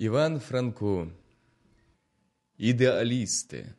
Іван Франко Ідеалісти.